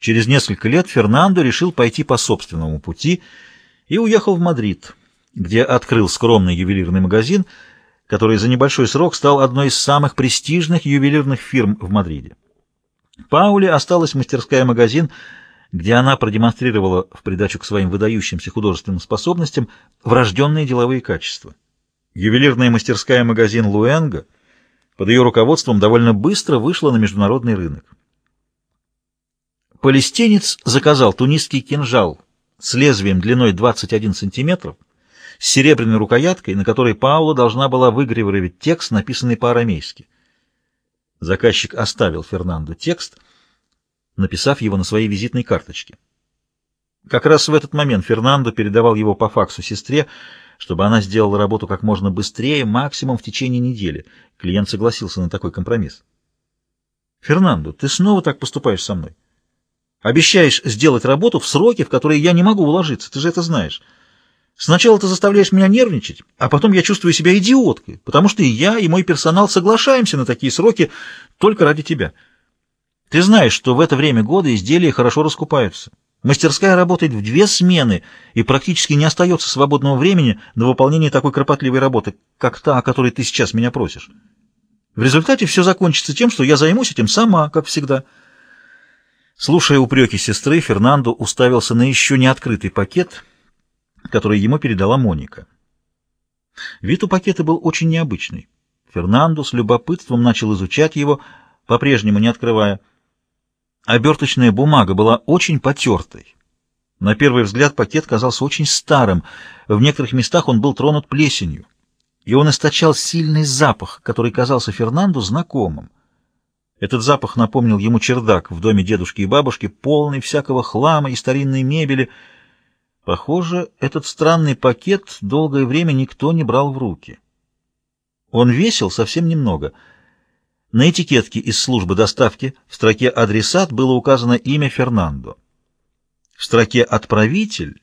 Через несколько лет Фернандо решил пойти по собственному пути и уехал в Мадрид, где открыл скромный ювелирный магазин, который за небольшой срок стал одной из самых престижных ювелирных фирм в Мадриде. Пауле осталась мастерская-магазин, где она продемонстрировала в придачу к своим выдающимся художественным способностям врожденные деловые качества. Ювелирная мастерская-магазин «Луэнго» под ее руководством довольно быстро вышла на международный рынок. Палестинец заказал тунисский кинжал с лезвием длиной 21 сантиметров, с серебряной рукояткой, на которой Паула должна была выгравировать текст, написанный по-арамейски. Заказчик оставил Фернандо текст, написав его на своей визитной карточке. Как раз в этот момент Фернандо передавал его по факсу сестре, чтобы она сделала работу как можно быстрее, максимум в течение недели. Клиент согласился на такой компромисс. «Фернандо, ты снова так поступаешь со мной?» Обещаешь сделать работу в сроки, в которые я не могу уложиться, ты же это знаешь. Сначала ты заставляешь меня нервничать, а потом я чувствую себя идиоткой, потому что и я, и мой персонал соглашаемся на такие сроки только ради тебя. Ты знаешь, что в это время года изделия хорошо раскупаются. Мастерская работает в две смены, и практически не остается свободного времени на выполнение такой кропотливой работы, как та, о которой ты сейчас меня просишь. В результате все закончится тем, что я займусь этим сама, как всегда». Слушая упреки сестры, Фернандо уставился на еще не открытый пакет, который ему передала Моника. Вид у пакета был очень необычный. Фернандо с любопытством начал изучать его, по-прежнему не открывая. Оберточная бумага была очень потертой. На первый взгляд пакет казался очень старым, в некоторых местах он был тронут плесенью, и он источал сильный запах, который казался Фернанду знакомым. Этот запах напомнил ему чердак в доме дедушки и бабушки, полный всякого хлама и старинной мебели. Похоже, этот странный пакет долгое время никто не брал в руки. Он весил совсем немного. На этикетке из службы доставки в строке «Адресат» было указано имя Фернандо. В строке «Отправитель»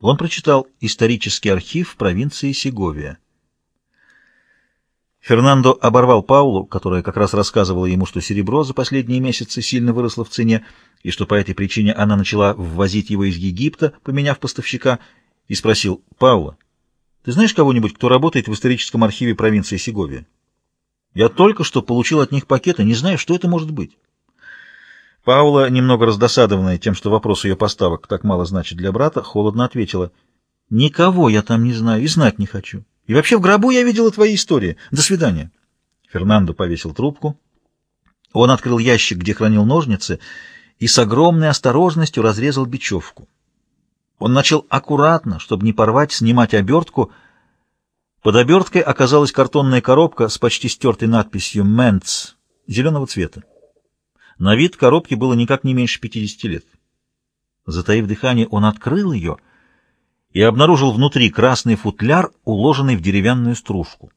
он прочитал «Исторический архив провинции Сеговия». Фернандо оборвал Паулу, которая как раз рассказывала ему, что серебро за последние месяцы сильно выросло в цене, и что по этой причине она начала ввозить его из Египта, поменяв поставщика, и спросил, «Паула, ты знаешь кого-нибудь, кто работает в историческом архиве провинции Сеговия? Я только что получил от них пакеты, не знаю, что это может быть». Паула, немного раздосадованная тем, что вопрос ее поставок так мало значит для брата, холодно ответила, «Никого я там не знаю и знать не хочу». И вообще в гробу я видела твои истории. До свидания. Фернандо повесил трубку. Он открыл ящик, где хранил ножницы, и с огромной осторожностью разрезал бечевку. Он начал аккуратно, чтобы не порвать, снимать обертку. Под оберткой оказалась картонная коробка с почти стертой надписью «Мэнц» зеленого цвета. На вид коробки было никак не меньше 50 лет. Затаив дыхание, он открыл ее — и обнаружил внутри красный футляр, уложенный в деревянную стружку.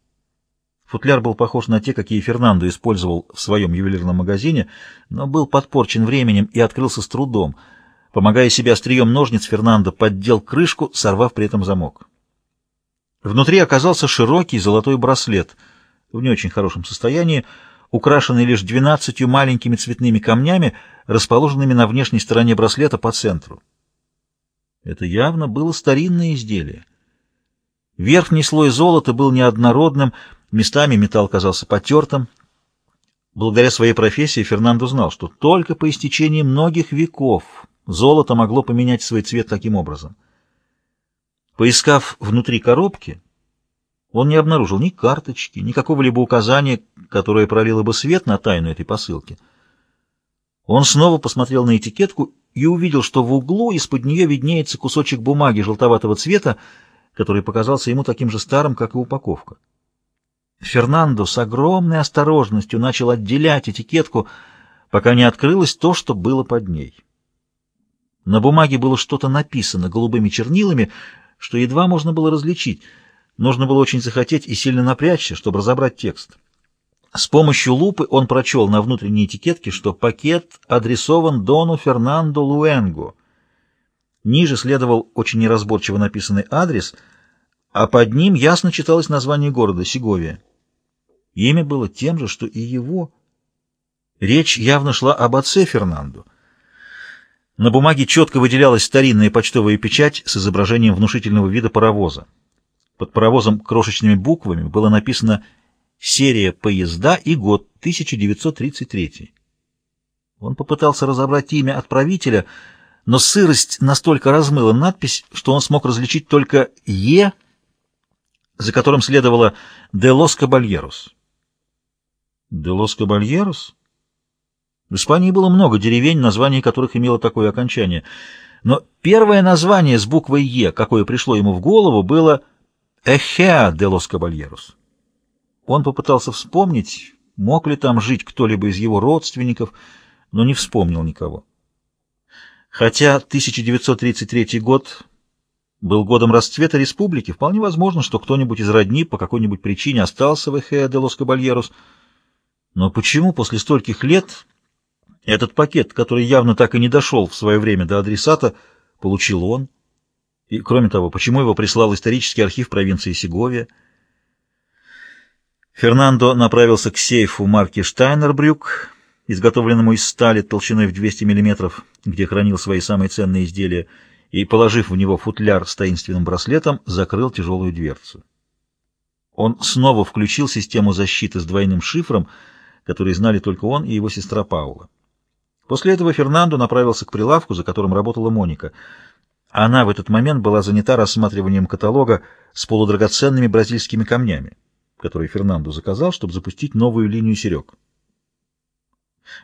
Футляр был похож на те, какие Фернандо использовал в своем ювелирном магазине, но был подпорчен временем и открылся с трудом. Помогая себе острием ножниц, Фернандо поддел крышку, сорвав при этом замок. Внутри оказался широкий золотой браслет в не очень хорошем состоянии, украшенный лишь двенадцатью маленькими цветными камнями, расположенными на внешней стороне браслета по центру. Это явно было старинное изделие. Верхний слой золота был неоднородным, местами металл казался потертым. Благодаря своей профессии Фернандо знал, что только по истечении многих веков золото могло поменять свой цвет таким образом. Поискав внутри коробки, он не обнаружил ни карточки, ни какого-либо указания, которое пролило бы свет на тайну этой посылки. Он снова посмотрел на этикетку и увидел, что в углу из-под нее виднеется кусочек бумаги желтоватого цвета, который показался ему таким же старым, как и упаковка. Фернандо с огромной осторожностью начал отделять этикетку, пока не открылось то, что было под ней. На бумаге было что-то написано голубыми чернилами, что едва можно было различить. Нужно было очень захотеть и сильно напрячься, чтобы разобрать текст. С помощью лупы он прочел на внутренней этикетке, что пакет адресован Дону Фернандо Луэнго. Ниже следовал очень неразборчиво написанный адрес, а под ним ясно читалось название города — Сеговия. Имя было тем же, что и его. Речь явно шла об отце Фернандо. На бумаге четко выделялась старинная почтовая печать с изображением внушительного вида паровоза. Под паровозом крошечными буквами было написано «Серия поезда и год 1933». Он попытался разобрать имя отправителя, но сырость настолько размыла надпись, что он смог различить только «Е», за которым следовало «De los Caballeros». «De los Caballeros»? В Испании было много деревень, название которых имело такое окончание. Но первое название с буквой «Е», какое пришло ему в голову, было «Эхеа де лос Кабальерос». Он попытался вспомнить, мог ли там жить кто-либо из его родственников, но не вспомнил никого. Хотя 1933 год был годом расцвета республики, вполне возможно, что кто-нибудь из родни по какой-нибудь причине остался в Эхеа де лос Кабальерос. Но почему после стольких лет этот пакет, который явно так и не дошел в свое время до адресата, получил он. И, кроме того, почему его прислал исторический архив провинции Сеговия? Фернандо направился к сейфу марки «Штайнербрюк», изготовленному из стали толщиной в 200 мм, где хранил свои самые ценные изделия, и, положив в него футляр с таинственным браслетом, закрыл тяжелую дверцу. Он снова включил систему защиты с двойным шифром, который знали только он и его сестра Паула. После этого Фернандо направился к прилавку, за которым работала Моника. Она в этот момент была занята рассматриванием каталога с полудрагоценными бразильскими камнями, которые Фернандо заказал, чтобы запустить новую линию серег.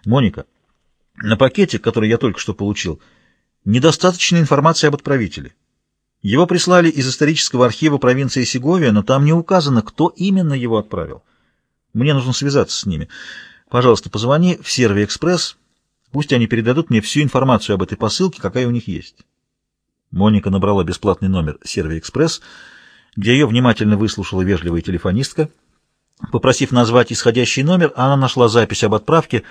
«Моника, на пакете, который я только что получил, недостаточно информации об отправителе. Его прислали из исторического архива провинции Сеговия, но там не указано, кто именно его отправил. Мне нужно связаться с ними. Пожалуйста, позвони в Серви Экспресс» Пусть они передадут мне всю информацию об этой посылке, какая у них есть. Моника набрала бесплатный номер Серви-Экспресс, где ее внимательно выслушала вежливая телефонистка. Попросив назвать исходящий номер, она нашла запись об отправке,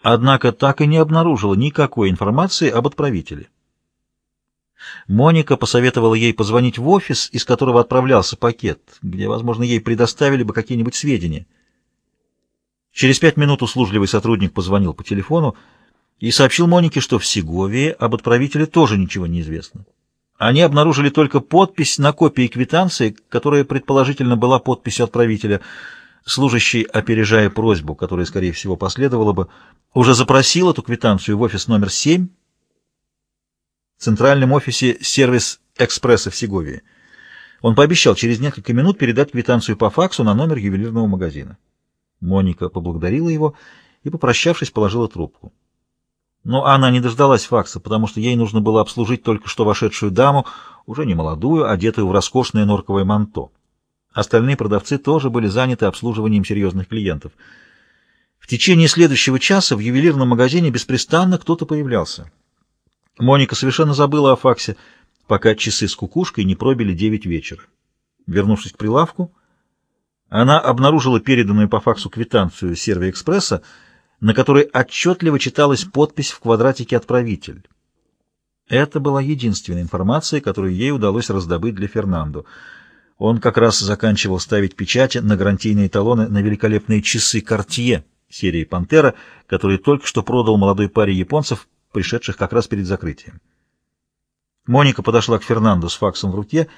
однако так и не обнаружила никакой информации об отправителе. Моника посоветовала ей позвонить в офис, из которого отправлялся пакет, где, возможно, ей предоставили бы какие-нибудь сведения. Через пять минут услужливый сотрудник позвонил по телефону, и сообщил Монике, что в Сеговии об отправителе тоже ничего не известно. Они обнаружили только подпись на копии квитанции, которая предположительно была подписью отправителя. Служащий, опережая просьбу, которая, скорее всего, последовала бы, уже запросил эту квитанцию в офис номер 7 в центральном офисе сервис экспресса в Сеговии. Он пообещал через несколько минут передать квитанцию по факсу на номер ювелирного магазина. Моника поблагодарила его и, попрощавшись, положила трубку. Но она не дождалась факса, потому что ей нужно было обслужить только что вошедшую даму, уже не молодую, одетую в роскошное норковое манто. Остальные продавцы тоже были заняты обслуживанием серьезных клиентов. В течение следующего часа в ювелирном магазине беспрестанно кто-то появлялся. Моника совершенно забыла о факсе, пока часы с кукушкой не пробили девять вечера. Вернувшись к прилавку, она обнаружила переданную по факсу квитанцию серви-экспресса, на которой отчетливо читалась подпись в квадратике «Отправитель». Это была единственная информация, которую ей удалось раздобыть для Фернандо. Он как раз заканчивал ставить печати на гарантийные талоны на великолепные часы «Кортье» серии «Пантера», которые только что продал молодой паре японцев, пришедших как раз перед закрытием. Моника подошла к Фернандо с факсом в руке,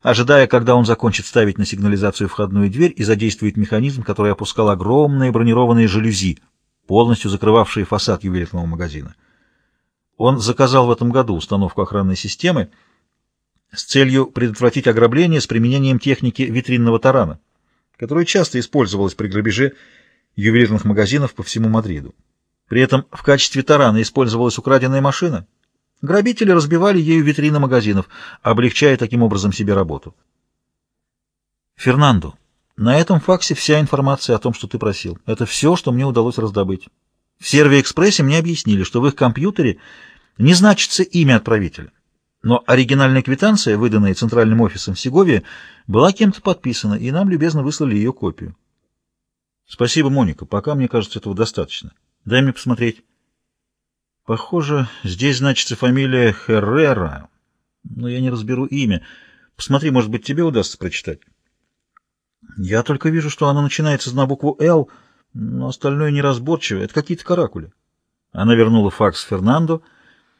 ожидая, когда он закончит ставить на сигнализацию входную дверь и задействует механизм, который опускал огромные бронированные жалюзи, полностью закрывавшие фасад ювелирного магазина. Он заказал в этом году установку охранной системы с целью предотвратить ограбление с применением техники витринного тарана, которая часто использовалась при грабеже ювелирных магазинов по всему Мадриду. При этом в качестве тарана использовалась украденная машина. Грабители разбивали ею витрины магазинов, облегчая таким образом себе работу. Фернандо. На этом факсе вся информация о том, что ты просил. Это все, что мне удалось раздобыть. В серве-экспрессе мне объяснили, что в их компьютере не значится имя отправителя. Но оригинальная квитанция, выданная центральным офисом в Сегове, была кем-то подписана, и нам любезно выслали ее копию. Спасибо, Моника. Пока, мне кажется, этого достаточно. Дай мне посмотреть. Похоже, здесь значится фамилия Херрера, но я не разберу имя. Посмотри, может быть, тебе удастся прочитать. Я только вижу, что она начинается на букву «Л», но остальное неразборчиво. Это какие-то каракули. Она вернула факс Фернандо, —